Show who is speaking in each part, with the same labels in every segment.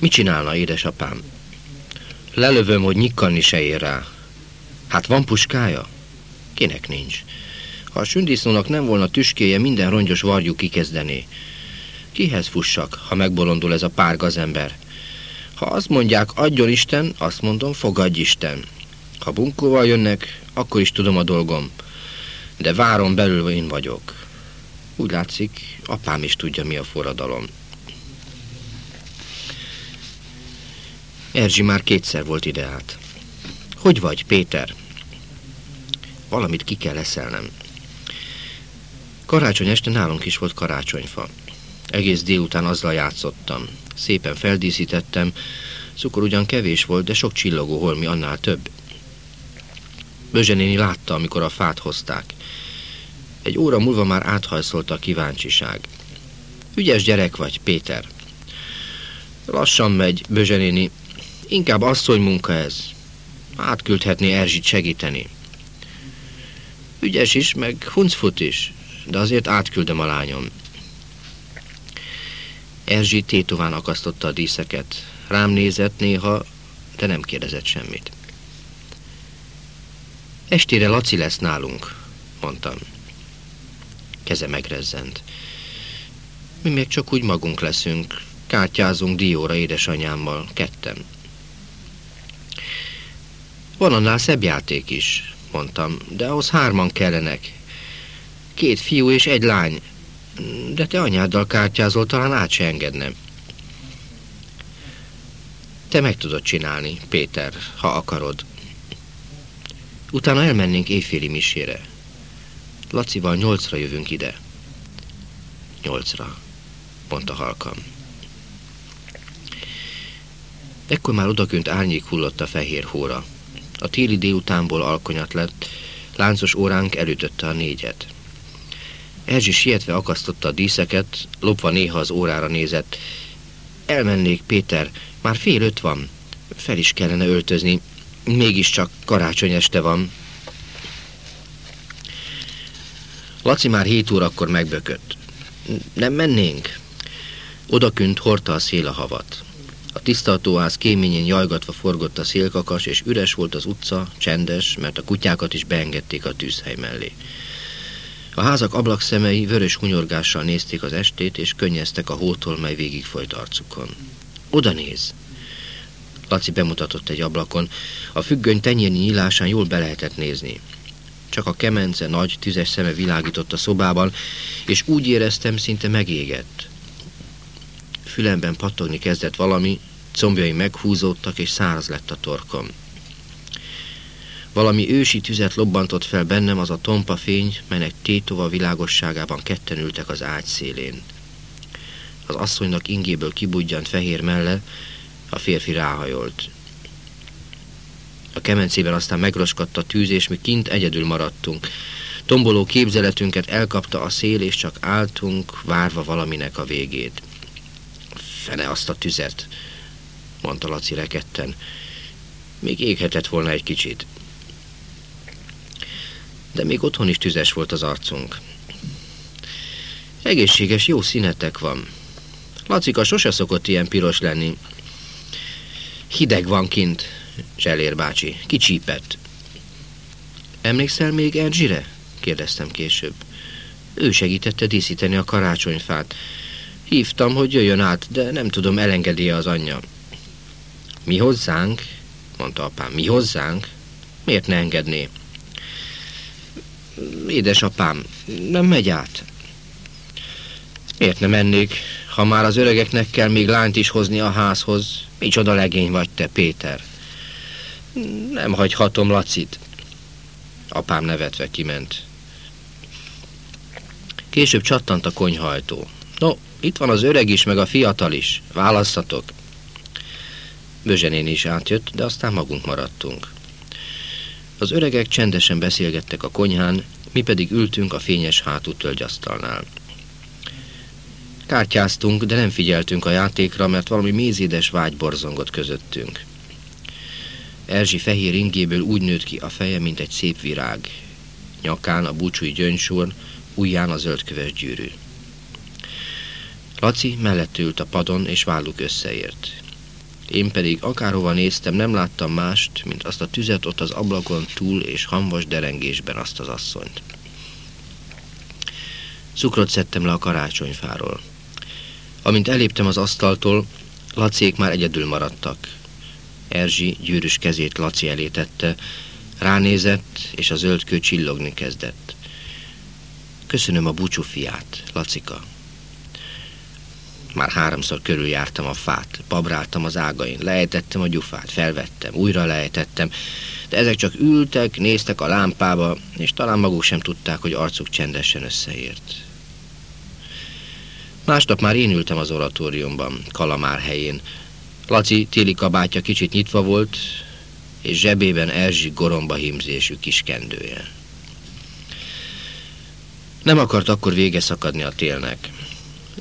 Speaker 1: Mit csinálna, édesapám? Lelövöm, hogy nyikkanni se ér rá. Hát van puskája? Kinek nincs? Ha a sündisznónak nem volna tüskéje, minden rongyos varjú kikezdené. Kihez fussak, ha megbolondul ez a pár gazember? Ha azt mondják, adjon Isten, azt mondom, fogadj Isten. Ha bunkóval jönnek, akkor is tudom a dolgom. De várom belül én vagyok. Úgy látszik, apám is tudja, mi a forradalom. Erzsi már kétszer volt ide át. Hogy vagy, Péter? Valamit ki kell eszelnem. Karácsony este nálunk is volt karácsonyfa. Egész délután azzal játszottam. Szépen feldíszítettem, cukor ugyan kevés volt, de sok csillogó holmi annál több. Bözsenéni látta, amikor a fát hozták. Egy óra múlva már áthajszolta a kíváncsiság. Ügyes gyerek vagy, Péter. Lassan megy, Bözsenéni. Inkább asszony munka ez. Átküldhetné Erzsit segíteni. Ügyes is, meg huncfut is, de azért átküldöm a lányom. Erzsi tétován akasztotta a díszeket. Rám nézett néha, de nem kérdezett semmit. Estére Laci lesz nálunk, mondtam. Keze megrezzent. Mi még csak úgy magunk leszünk, kártyázunk dióra édesanyámmal, ketten. Van annál szebb játék is, mondtam, de ahhoz hárman kellenek. Két fiú és egy lány, de te anyáddal kártyázol, talán át se engedne. Te meg tudod csinálni, Péter, ha akarod. Utána elmennénk éjféli misére. Lacival nyolcra jövünk ide. Nyolcra, mondta halkam. Ekkor már odakünt árnyék hullott a fehér hóra. A téli délutánból alkonyat lett, láncos óránk elütötte a négyet. Erzsi sietve akasztotta a díszeket, lopva néha az órára nézett. Elmennék, Péter, már fél öt van. Fel is kellene öltözni, mégiscsak karácsony este van. Laci már hét órakor megbökött. Nem mennénk? Odakünt hordta a szél a havat. A tisztartóház kéményén jajgatva forgott a szélkakas, és üres volt az utca, csendes, mert a kutyákat is beengedték a tűzhely mellé. A házak ablakszemei vörös hunyorgással nézték az estét, és könnyeztek a hótól, mely végigfolyt arcukon. Oda néz! Laci bemutatott egy ablakon. A függöny tenyérnyi nyílásán jól be lehetett nézni. Csak a kemence nagy, tüzes szeme világított a szobában, és úgy éreztem, szinte megégett. Fülemben pattogni kezdett valami, combjai meghúzódtak, és száraz lett a torkom. Valami ősi tüzet lobbantott fel bennem az a tompa fény, melynek tétova világosságában ketten ültek az ágy szélén. Az asszonynak ingéből kibudjant fehér melle, a férfi ráhajolt. A kemencében aztán megroskadt a tűz, és mi kint egyedül maradtunk. Tomboló képzeletünket elkapta a szél, és csak álltunk, várva valaminek a végét. Fene azt a tüzet, mondta Laci reketten. Még éghetett volna egy kicsit. De még otthon is tüzes volt az arcunk. Egészséges, jó színetek van. Lacika sose szokott ilyen piros lenni. Hideg van kint, Zselér bácsi. Kicsípett. Emlékszel még Erzsire? kérdeztem később. Ő segítette díszíteni a karácsonyfát. Hívtam, hogy jöjjön át, de nem tudom, elengedi az anyja. Mi hozzánk? mondta apám. Mi hozzánk? Miért ne engedné? Édesapám, nem megy át. Miért nem mennék, ha már az öregeknek kell még lányt is hozni a házhoz? Micsoda legény vagy te, Péter. Nem hagyhatom Lacit. Apám nevetve kiment. Később csattant a konyhajtó. No, itt van az öreg is, meg a fiatal is. Választatok. Bözsenén is átjött, de aztán magunk maradtunk. Az öregek csendesen beszélgettek a konyhán, mi pedig ültünk a fényes hátú tölgyasztalnál. Kártyáztunk, de nem figyeltünk a játékra, mert valami mézédes vágy borzongott közöttünk. Erzsi fehér ingéből úgy nőtt ki a feje, mint egy szép virág. Nyakán a búcsúi gyöngysor, ujján a zöldköves gyűrű. Laci mellett ült a padon, és válluk összeért. Én pedig akárhova néztem, nem láttam mást, mint azt a tüzet ott az ablakon túl és hamvas derengésben azt az asszonyt. Cukrot szedtem le a karácsonyfáról. Amint eléptem az asztaltól, Lacék már egyedül maradtak. Erzsi gyűrűs kezét Laci elé tette, ránézett, és a zöld kő csillogni kezdett. Köszönöm a búcsú fiát, Lacika. Már háromszor körüljártam a fát, babráltam az ágain, lejtettem a gyufát, felvettem, újra lejtettem, de ezek csak ültek, néztek a lámpába, és talán maguk sem tudták, hogy arcuk csendesen összeért. Másnap már én ültem az oratóriumban, Kalamár helyén. Laci téli kabátja kicsit nyitva volt, és zsebében Erzsi goromba hímzésű kis kendője. Nem akart akkor vége szakadni a télnek.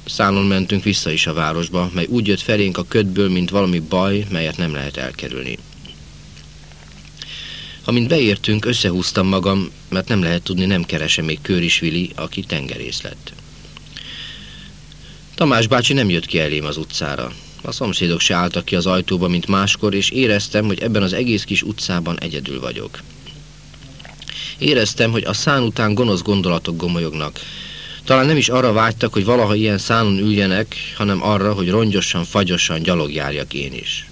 Speaker 1: Szálon mentünk vissza is a városba, mely úgy jött felénk a ködből, mint valami baj, melyet nem lehet elkerülni. Amint beértünk, összehúztam magam, mert nem lehet tudni, nem keresem még Körisvili, aki tengerész lett. Tamás bácsi nem jött ki elém az utcára. A szomszédok se álltak ki az ajtóba, mint máskor, és éreztem, hogy ebben az egész kis utcában egyedül vagyok. Éreztem, hogy a szán után gonosz gondolatok gomolyognak. Talán nem is arra vágytak, hogy valaha ilyen szánon üljenek, hanem arra, hogy rongyosan, fagyosan gyalogjárjak én is.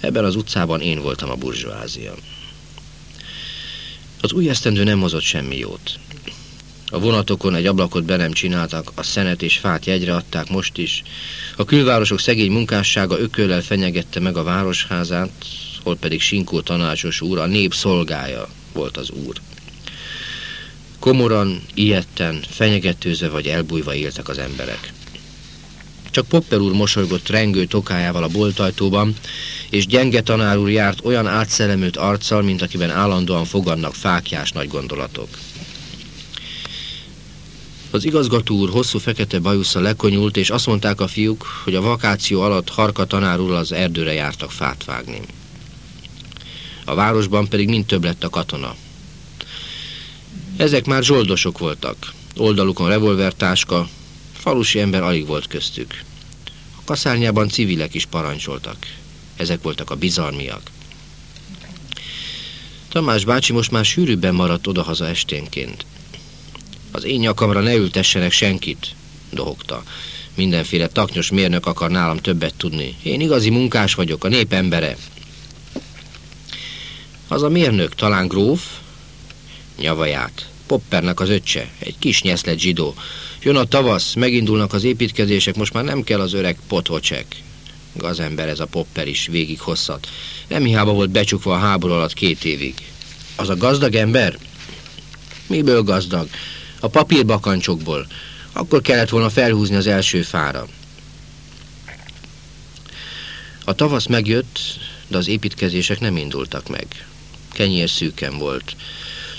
Speaker 1: Ebben az utcában én voltam a burzsvázia. Az új esztendő nem hozott semmi jót. A vonatokon egy ablakot be nem csináltak, a szenet és fát jegyre adták most is. A külvárosok szegény munkássága ököllel fenyegette meg a városházát, hol pedig Sinkó tanácsos úr, a nép szolgája volt az úr. Komoran, ilyetten, fenyegetőzve vagy elbújva éltek az emberek. Csak Popper úr mosolygott rengő tokájával a boltajtóban, és gyenge tanár úr járt olyan átszellemült arccal, mint akiben állandóan fogadnak fákjás nagy gondolatok. Az igazgató úr hosszú fekete bajusza lekonyult, és azt mondták a fiúk, hogy a vakáció alatt Harka tanárul az erdőre jártak fát vágni. A városban pedig mind több lett a katona. Ezek már zsoldosok voltak. Oldalukon revolvertáska, falusi ember alig volt köztük. A kaszárnyában civilek is parancsoltak. Ezek voltak a bizalmiak. Tamás bácsi most már sűrűbben maradt odahaza esténként. Az én nyakamra ne ültessenek senkit, dohogta. Mindenféle taknyos mérnök akar nálam többet tudni. Én igazi munkás vagyok, a nép embere. Az a mérnök talán gróf? Nyavaját. Poppernek az öccse, egy kis nyeszlet zsidó. Jön a tavasz, megindulnak az építkezések, most már nem kell az öreg pothocsek. Gazember ez a Popper is, végig hosszat. Nem hiába volt becsukva a háború alatt két évig. Az a gazdag ember? Miből gazdag? a papírbakancsokból. Akkor kellett volna felhúzni az első fára. A tavasz megjött, de az építkezések nem indultak meg. Kenyér szűken volt.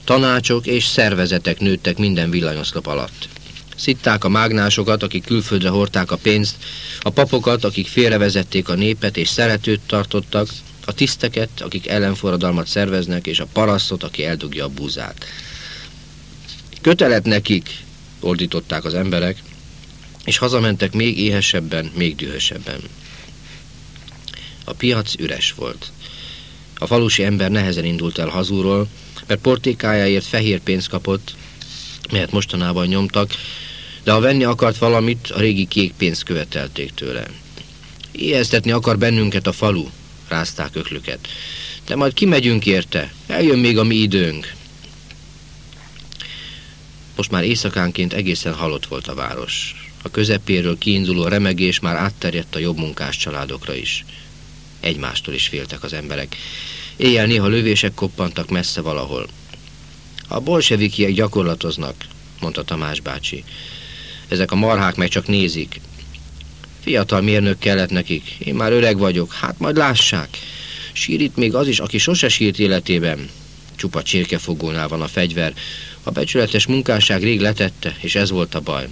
Speaker 1: Tanácsok és szervezetek nőttek minden villanyoszlop alatt. Szitták a mágnásokat, akik külföldre hordták a pénzt, a papokat, akik félrevezették a népet és szeretőt tartottak, a tiszteket, akik ellenforradalmat szerveznek, és a parasztot, aki eldugja a búzát. Kötelet nekik, ordították az emberek, és hazamentek még éhesebben, még dühösebben. A piac üres volt. A falusi ember nehezen indult el hazúról, mert portékájáért fehér pénzt kapott, melyet mostanában nyomtak, de ha venni akart valamit, a régi kék pénzt követelték tőle. Ijesztetni akar bennünket a falu, rázták öklüket. De majd kimegyünk érte, eljön még a mi időnk. Most már éjszakánként egészen halott volt a város. A közepéről kiinduló remegés már átterjedt a jobb munkás családokra is. Egymástól is féltek az emberek. Éjjel néha lövések koppantak messze valahol. A bolsevikiek gyakorlatoznak, mondta Tamás bácsi. Ezek a marhák meg csak nézik. Fiatal mérnök kellett nekik. Én már öreg vagyok, hát majd lássák. Sírít még az is, aki sose sírt életében. Csupa csirkefogónál van a fegyver, a becsületes munkásság rég letette, és ez volt a baj.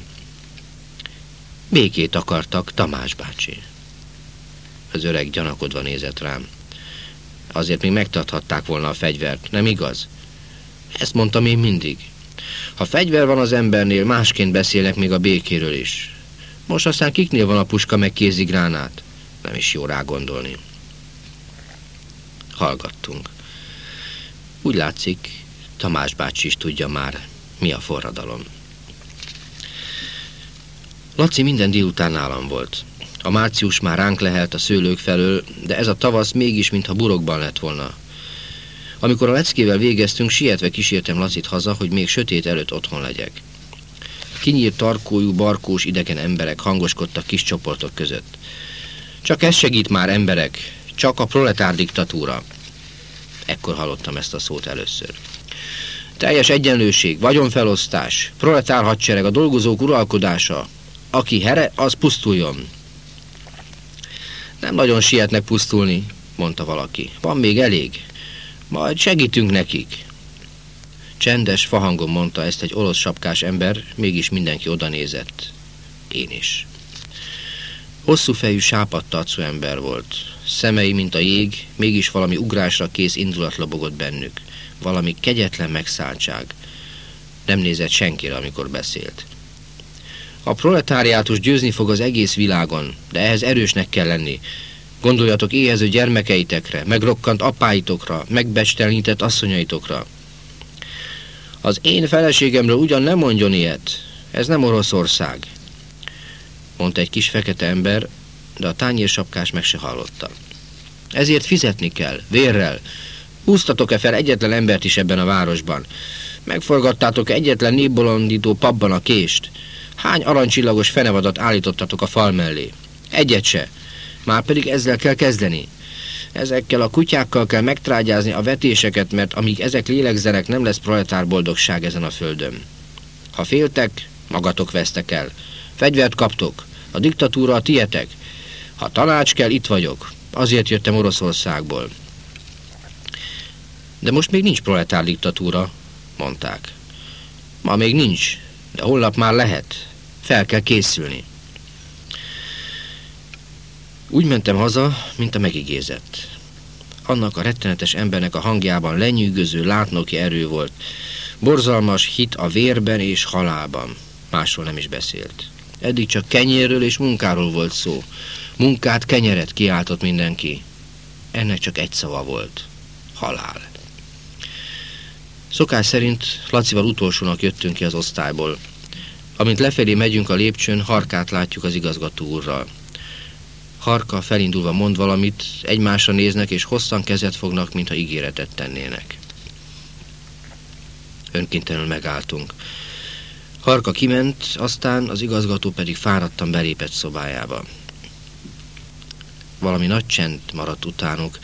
Speaker 1: Békét akartak, Tamás bácsi. Az öreg gyanakodva nézett rám. Azért még megtarthatták volna a fegyvert, nem igaz? Ezt mondtam én mindig. Ha fegyver van az embernél, másként beszélnek még a békéről is. Most aztán kiknél van a puska meg kézigránát? Nem is jó rá gondolni. Hallgattunk. Úgy látszik, Tamás bácsi is tudja már, mi a forradalom. Laci minden délután nálam volt. A március már ránk lehelt a szőlők felől, de ez a tavasz mégis, mintha burokban lett volna. Amikor a leckével végeztünk, sietve kísértem Lacit haza, hogy még sötét előtt otthon legyek. Kinyírt tarkójú, barkós, idegen emberek hangoskodtak kis csoportok között. Csak ez segít már, emberek, csak a proletár diktatúra. Ekkor hallottam ezt a szót először. Teljes egyenlőség, vagyonfelosztás, proletár hadsereg, a dolgozók uralkodása. Aki here, az pusztuljon. Nem nagyon sietnek pusztulni, mondta valaki. Van még elég. Majd segítünk nekik. Csendes, fahangon mondta ezt egy orosz sapkás ember, mégis mindenki oda nézett. Én is. Hosszú fejű, sápadt arcú ember volt. Szemei, mint a jég, mégis valami ugrásra kész indulat lobogott bennük. Valami kegyetlen megszálltság. Nem nézett senkire, amikor beszélt. A proletáriátus győzni fog az egész világon, de ehhez erősnek kell lenni. Gondoljatok éhező gyermekeitekre, megrokkant apáitokra, megbestelenített asszonyaitokra. Az én feleségemről ugyan nem mondjon ilyet. Ez nem Oroszország. Mondta egy kis fekete ember, de a tányérsapkás meg se hallotta. Ezért fizetni kell, vérrel. Húztatok-e fel egyetlen embert is ebben a városban? Megforgattátok -e egyetlen népbolondító pabban a kést? Hány aranycsillagos fenevadat állítottatok a fal mellé? Egyet se. Már pedig ezzel kell kezdeni. Ezekkel a kutyákkal kell megtrágyázni a vetéseket, mert amíg ezek lélegzenek, nem lesz proletár boldogság ezen a földön. Ha féltek, magatok vesztek el. Fegyvert kaptok. A diktatúra a tietek. Ha tanács kell, itt vagyok. Azért jöttem Oroszországból. De most még nincs proletár diktatúra, mondták. Ma még nincs, de holnap már lehet. Fel kell készülni. Úgy mentem haza, mint a megigézett. Annak a rettenetes embernek a hangjában lenyűgöző látnoki erő volt. Borzalmas hit a vérben és halálban. Másról nem is beszélt. Eddig csak kenyérről és munkáról volt szó. Munkát, kenyeret kiáltott mindenki. Ennek csak egy szava volt. Halál. Szokás szerint Lacival utolsónak jöttünk ki az osztályból. Amint lefelé megyünk a lépcsőn, harkát látjuk az igazgató úrral. Harka felindulva mond valamit, egymásra néznek és hosszan kezet fognak, mintha ígéretet tennének. Önkéntelenül megálltunk. Harka kiment, aztán az igazgató pedig fáradtan belépett szobájába. Valami nagy csend maradt utánuk,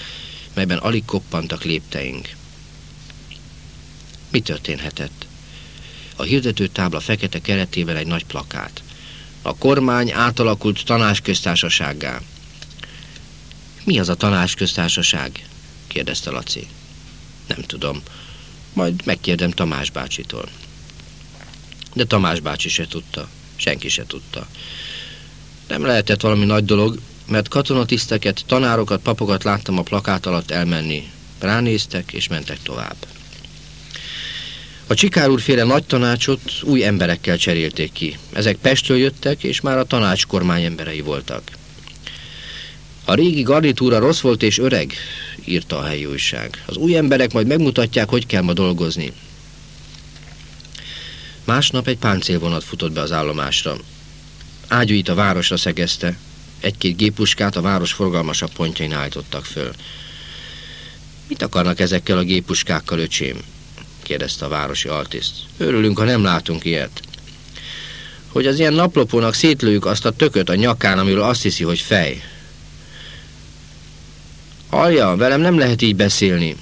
Speaker 1: melyben alig koppantak lépteink. Mi történhetett? A hirdető tábla fekete keretében egy nagy plakát. A kormány átalakult tanácsköztársasággá. Mi az a tanácsköztársaság? kérdezte Laci. Nem tudom. Majd megkérdem Tamás bácsitól. De Tamás bácsi se tudta. Senki se tudta. Nem lehetett valami nagy dolog, mert katonatiszteket, tanárokat, papokat láttam a plakát alatt elmenni. Ránéztek és mentek tovább. A Csikár úrféle nagy tanácsot új emberekkel cserélték ki. Ezek Pestről jöttek, és már a tanács kormány emberei voltak. A régi garnitúra rossz volt és öreg, írta a helyi újság. Az új emberek majd megmutatják, hogy kell ma dolgozni. Másnap egy páncélvonat futott be az állomásra. Ágyúit a városra szegezte, egy-két gépuskát a város forgalmasabb pontjain állítottak föl. Mit akarnak ezekkel a gépuskákkal, öcsém? Kérdezte a városi altiszt. Örülünk, ha nem látunk ilyet. Hogy az ilyen naplopónak szétlőjük azt a tököt a nyakán, amiről azt hiszi, hogy fej. Alja, velem nem lehet így beszélni.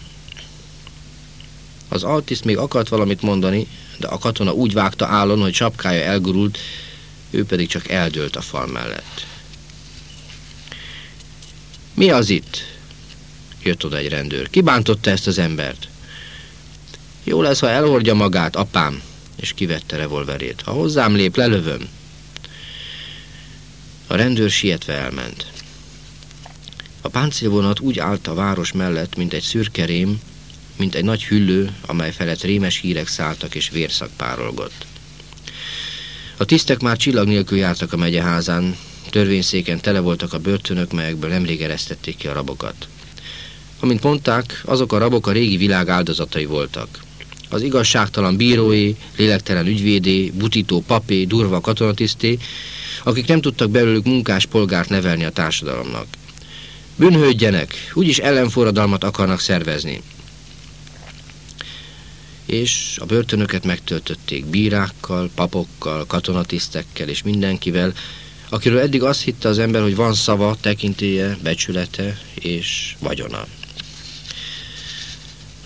Speaker 1: Az altiszt még akart valamit mondani, de a katona úgy vágta állon, hogy sapkája elgurult, ő pedig csak eldőlt a fal mellett. Mi az itt? Jött oda egy rendőr. Ki bántotta ezt az embert? Jó lesz, ha elhordja magát, apám, és kivette revolverét. Ha hozzám lép, lelövöm. A rendőr sietve elment. A páncélvonat úgy állt a város mellett, mint egy szürkerém, mint egy nagy hüllő, amely felett rémes hírek szálltak és vérszak párolgott. A tisztek már csillag nélkül jártak a megyeházán, törvényszéken tele voltak a börtönök, melyekből nemrég eresztették ki a rabokat. Amint mondták, azok a rabok a régi világ áldozatai voltak. Az igazságtalan bírói, lélektelen ügyvédé, butító papé, durva katonatiszté, akik nem tudtak belőlük munkás polgárt nevelni a társadalomnak. Bűnhődjenek, úgyis ellenforradalmat akarnak szervezni. És a börtönöket megtöltötték bírákkal, papokkal, katonatisztekkel és mindenkivel, akiről eddig azt hitte az ember, hogy van szava, tekintélye, becsülete és vagyona.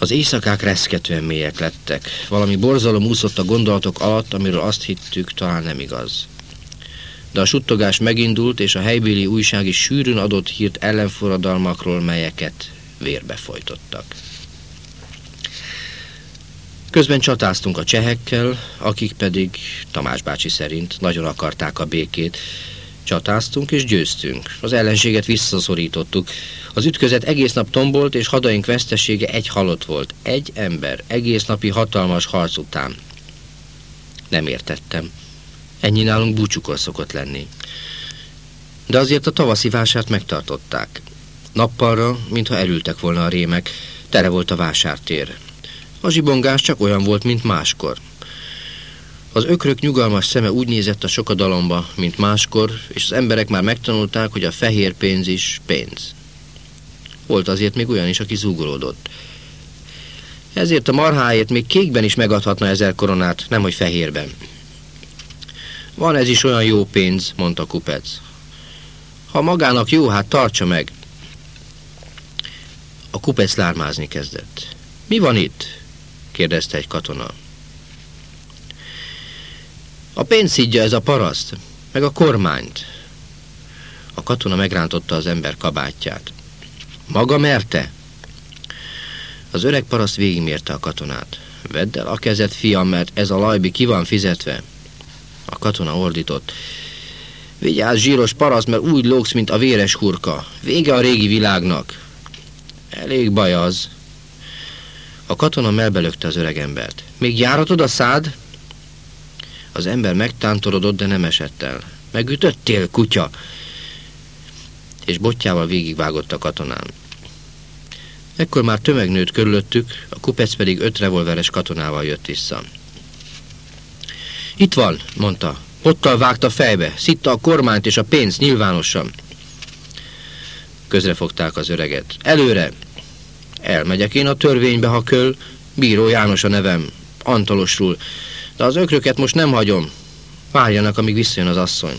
Speaker 1: Az éjszakák reszketően mélyek lettek. Valami borzalom úszott a gondolatok alatt, amiről azt hittük, talán nem igaz. De a suttogás megindult, és a helybéli újság is sűrűn adott hírt ellenforradalmakról, melyeket vérbe folytottak. Közben csatáztunk a csehekkel, akik pedig, Tamás bácsi szerint, nagyon akarták a békét. Csatáztunk és győztünk. Az ellenséget visszaszorítottuk. Az ütközet egész nap tombolt, és hadaink vesztesége egy halott volt. Egy ember, egész napi hatalmas harc után. Nem értettem. Ennyi nálunk búcsukor szokott lenni. De azért a tavaszi vásárt megtartották. Nappalra, mintha elültek volna a rémek, tere volt a vásártér. A zsibongás csak olyan volt, mint máskor. Az ökrök nyugalmas szeme úgy nézett a sokadalomba, mint máskor, és az emberek már megtanulták, hogy a fehér pénz is pénz. Volt azért még olyan is, aki zúgolódott. Ezért a marháért még kékben is megadhatna ezer koronát, nemhogy fehérben. Van ez is olyan jó pénz, mondta Kupec. Ha magának jó, hát tartsa meg. A kupec lármázni kezdett. Mi van itt? kérdezte egy katona. A pénz szidja ez a paraszt, meg a kormányt. A katona megrántotta az ember kabátját. Maga merte? Az öreg paraszt végigmérte a katonát. Vedd el a kezed, fiam, mert ez a lajbi ki van fizetve. A katona ordított. Vigyázz, zsíros paraszt, mert úgy lógsz, mint a véres hurka. Vége a régi világnak. Elég baj az, a katona melbelökte az öregembert. Még járatod a szád? Az ember megtántorodott, de nem esett el. Megütöttél, kutya? És botjával végigvágott a katonán. Ekkor már tömeg nőtt körülöttük, a kupec pedig öt revolveres katonával jött vissza. Itt van, mondta. Ottal vágta fejbe, szitta a kormányt és a pénzt nyilvánosan. Közrefogták az öreget. Előre! Elmegyek én a törvénybe, ha köl. Bíró János a nevem. Antalosról. De az ökröket most nem hagyom. Várjanak, amíg visszajön az asszony.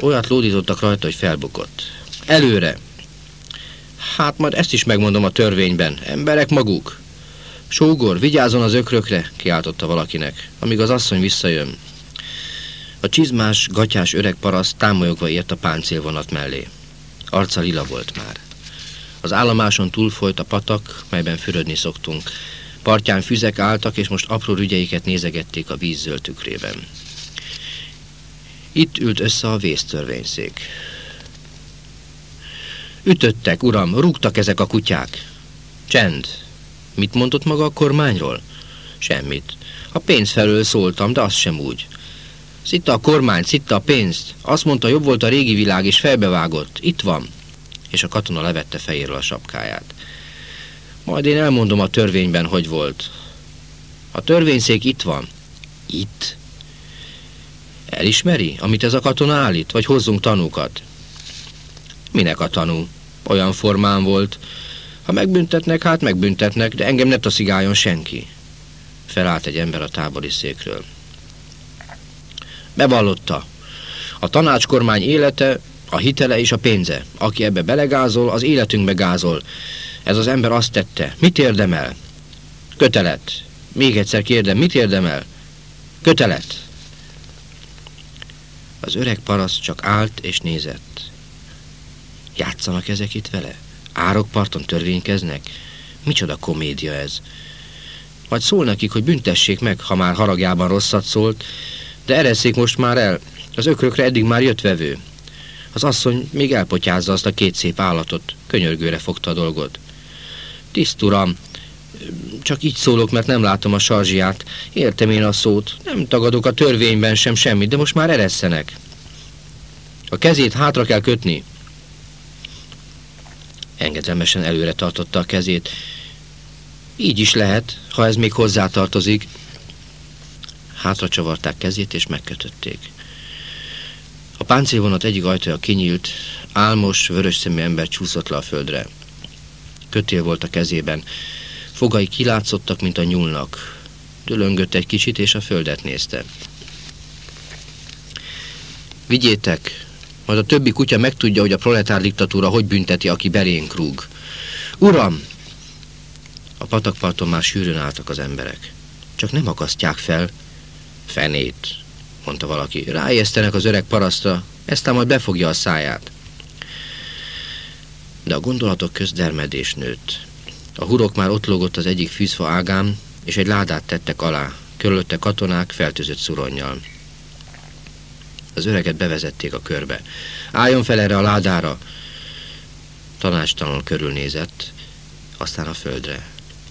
Speaker 1: Olyat lódítottak rajta, hogy felbukott. Előre! Hát majd ezt is megmondom a törvényben. Emberek maguk. Sógor, vigyázzon az ökrökre, kiáltotta valakinek, amíg az asszony visszajön. A csizmás, gatyás öreg paraszt támolyogva ért a páncélvonat mellé. Arca lila volt már. Az állomáson túlfolyt a patak, melyben fürödni szoktunk. Partján füzek álltak, és most apró rügyeiket nézegették a vízzöld tükrében. Itt ült össze a vésztörvényszék. Ütöttek, uram, rúgtak ezek a kutyák. Csend. Mit mondott maga a kormányról? Semmit. A pénz felől szóltam, de az sem úgy. Szitta a kormány, szitta a pénzt. Azt mondta, jobb volt a régi világ, és felbevágott. Itt van és a katona levette fejéről a sapkáját. Majd én elmondom a törvényben, hogy volt. A törvényszék itt van. Itt? Elismeri, amit ez a katona állít, vagy hozzunk tanúkat? Minek a tanú? Olyan formán volt. Ha megbüntetnek, hát megbüntetnek, de engem ne taszigáljon senki. Felállt egy ember a tábori székről. Bevallotta. A tanácskormány élete a hitele és a pénze. Aki ebbe belegázol, az életünkbe gázol. Ez az ember azt tette. Mit érdemel? Kötelet. Még egyszer kérdem, mit érdemel? Kötelet. Az öreg paraszt csak állt és nézett. Játszanak ezek itt vele? Árokparton törvénykeznek? Micsoda komédia ez? Majd szól nekik, hogy büntessék meg, ha már haragjában rosszat szólt, de ereszék most már el. Az ökrökre eddig már jött vevő. Az asszony még elpotyázza azt a két szép állatot, könyörgőre fogta a dolgot. Tiszt uram, csak így szólok, mert nem látom a sarzsiát. Értem én a szót, nem tagadok a törvényben sem semmit, de most már eresszenek. A kezét hátra kell kötni. Engedelmesen előre tartotta a kezét. Így is lehet, ha ez még hozzátartozik. Hátra csavarták kezét és megkötötték. A páncélvonat egyik ajtaja kinyílt, álmos, vörös szemű ember csúszott le a földre. Kötél volt a kezében. Fogai kilátszottak, mint a nyúlnak. Dülöngött egy kicsit, és a földet nézte. Vigyétek, majd a többi kutya megtudja, hogy a proletár diktatúra hogy bünteti, aki belénk rúg. Uram! A patakparton már sűrűn álltak az emberek. Csak nem akasztják fel. Fenét, mondta valaki. Rájesztenek az öreg parasztra, eztán majd befogja a száját. De a gondolatok közdermedés nőtt. A hurok már ott lógott az egyik fűzfa ágán, és egy ládát tettek alá, körülötte katonák feltűzött szuronnyal. Az öreget bevezették a körbe. Álljon fel erre a ládára! Tanácstalanul körülnézett, aztán a földre.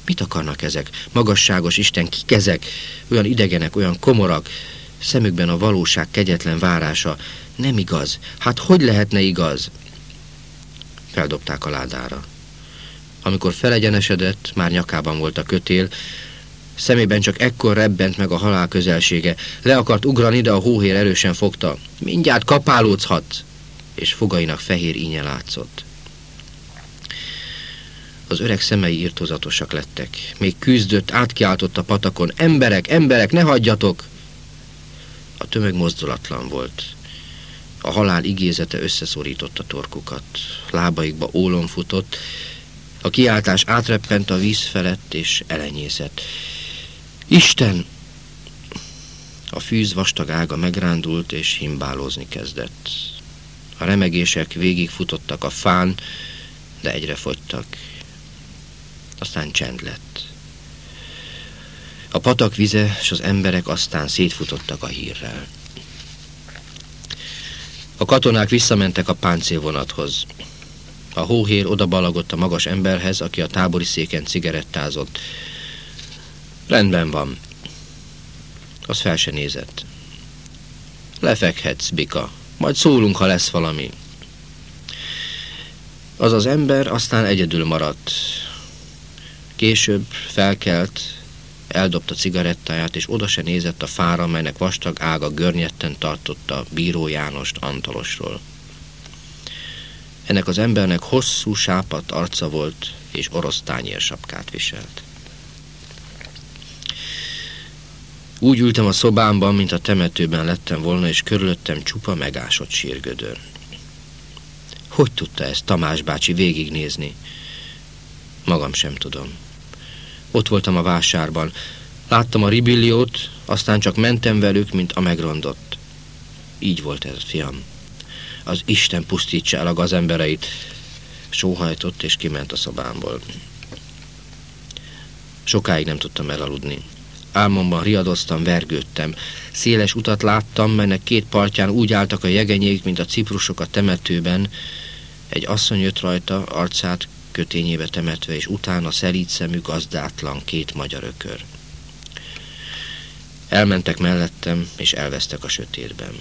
Speaker 1: Mit akarnak ezek? Magasságos Isten, kik ezek? Olyan idegenek, olyan komorak, szemükben a valóság kegyetlen várása. Nem igaz. Hát hogy lehetne igaz? Feldobták a ládára. Amikor felegyenesedett, már nyakában volt a kötél, Szemében csak ekkor rebbent meg a halál közelsége. Le akart ugrani, de a hóhér erősen fogta. Mindjárt kapálódhat! És fogainak fehér ínye látszott. Az öreg szemei írtozatosak lettek. Még küzdött, átkiáltott a patakon. Emberek, emberek, ne hagyjatok! A tömeg mozdulatlan volt. A halál igézete összeszorította torkukat. Lábaikba ólom futott. A kiáltás átreppent a víz felett és elenyészett. Isten! A fűz vastag ága megrándult és himbálózni kezdett. A remegések végigfutottak a fán, de egyre fogytak. Aztán csend lett. A patak vize és az emberek aztán szétfutottak a hírrel. A katonák visszamentek a páncélvonathoz. A hóhér odabalagott a magas emberhez, aki a tábori széken cigarettázott. Rendben van. Az fel se nézett. Lefekhetsz, Bika. Majd szólunk, ha lesz valami. Az az ember aztán egyedül maradt. Később felkelt, eldobta cigarettáját, és oda se nézett a fára, melynek vastag ága görnyetten tartotta Bíró Jánost Antolosról. Ennek az embernek hosszú, sápat arca volt, és orosz sapkát viselt. Úgy ültem a szobámban, mint a temetőben lettem volna, és körülöttem csupa megásott sírgödör. Hogy tudta ezt Tamás bácsi végignézni? Magam sem tudom. Ott voltam a vásárban. Láttam a ribilliót, aztán csak mentem velük, mint a megrondott. Így volt ez, fiam. Az Isten pusztítsa el a gazembereit. Sóhajtott és kiment a szobámból. Sokáig nem tudtam elaludni. Álmomban riadoztam, vergődtem. Széles utat láttam, melynek két partján úgy álltak a jegenyék, mint a ciprusok a temetőben. Egy asszony jött rajta, arcát kötényébe temetve, és utána szelíd szemű gazdátlan két magyar ökör. Elmentek mellettem, és elvesztek a sötétben.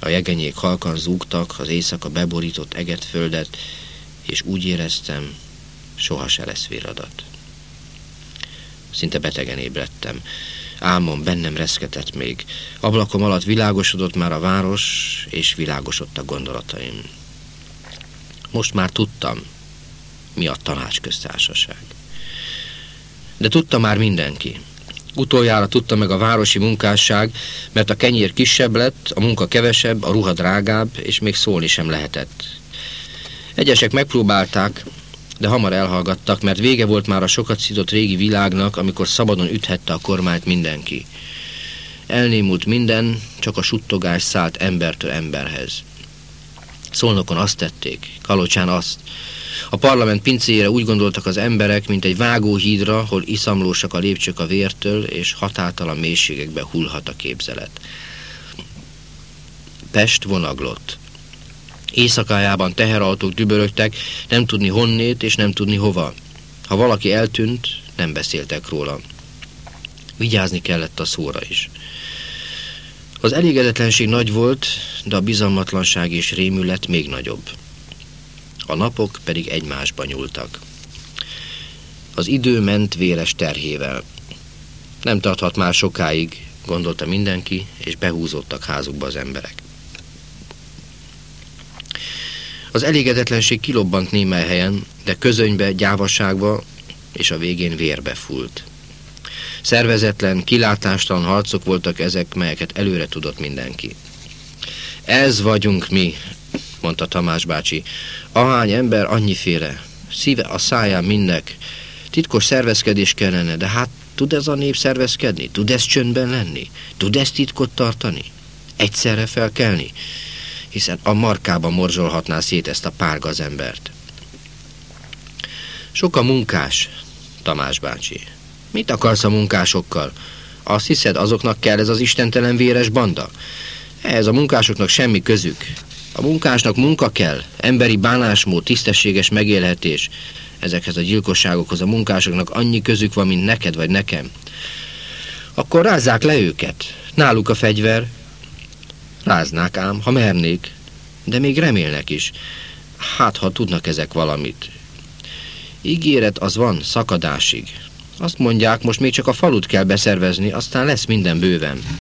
Speaker 1: A jegenyék halkan zúgtak, az éjszaka beborított eget földet, és úgy éreztem, soha se lesz viradat. Szinte betegen ébredtem. Álmom bennem reszketett még. Ablakom alatt világosodott már a város, és világosodtak gondolataim. Most már tudtam, mi a tanácsköztársaság. De tudta már mindenki. Utoljára tudta meg a városi munkásság, mert a kenyér kisebb lett, a munka kevesebb, a ruha drágább, és még szólni sem lehetett. Egyesek megpróbálták, de hamar elhallgattak, mert vége volt már a sokat szidott régi világnak, amikor szabadon üthette a kormányt mindenki. Elnémult minden, csak a suttogás szállt embertől emberhez. Szolnokon azt tették, Kalocsán azt. A parlament pincéjére úgy gondoltak az emberek, mint egy vágóhídra, hol iszamlósak a lépcsők a vértől, és hatáltalan mélységekbe hullhat a képzelet. Pest vonaglott. Éjszakájában teherautók dübörögtek, nem tudni honnét és nem tudni hova. Ha valaki eltűnt, nem beszéltek róla. Vigyázni kellett a szóra is. Az elégedetlenség nagy volt, de a bizalmatlanság és rémület még nagyobb. A napok pedig egymásba nyúltak. Az idő ment véres terhével. Nem tarthat már sokáig, gondolta mindenki, és behúzódtak házukba az emberek. Az elégedetlenség kilobbant némely helyen, de közönybe, gyávaságba és a végén vérbe fúlt. Szervezetlen, kilátástalan harcok voltak ezek, melyeket előre tudott mindenki. Ez vagyunk mi, mondta Tamás bácsi. Ahány ember, annyiféle. Szíve a száján mindnek. Titkos szervezkedés kellene, de hát tud ez a nép szervezkedni? Tud ez csöndben lenni? Tud ez titkot tartani? Egyszerre felkelni? Hiszen a markába morzsolhatná szét ezt a párgazembert. Sok a munkás, Tamás bácsi. Mit akarsz a munkásokkal? Azt hiszed, azoknak kell ez az istentelen véres banda? Ez a munkásoknak semmi közük. A munkásnak munka kell, emberi bánásmód, tisztességes megélhetés. Ezekhez a gyilkosságokhoz a munkásoknak annyi közük van, mint neked vagy nekem. Akkor rázzák le őket. Náluk a fegyver. Ráznák ám, ha mernék. De még remélnek is. Hát, ha tudnak ezek valamit. Ígéret az van, szakadásig. Azt mondják, most még csak a falut kell beszervezni, aztán lesz minden bőven.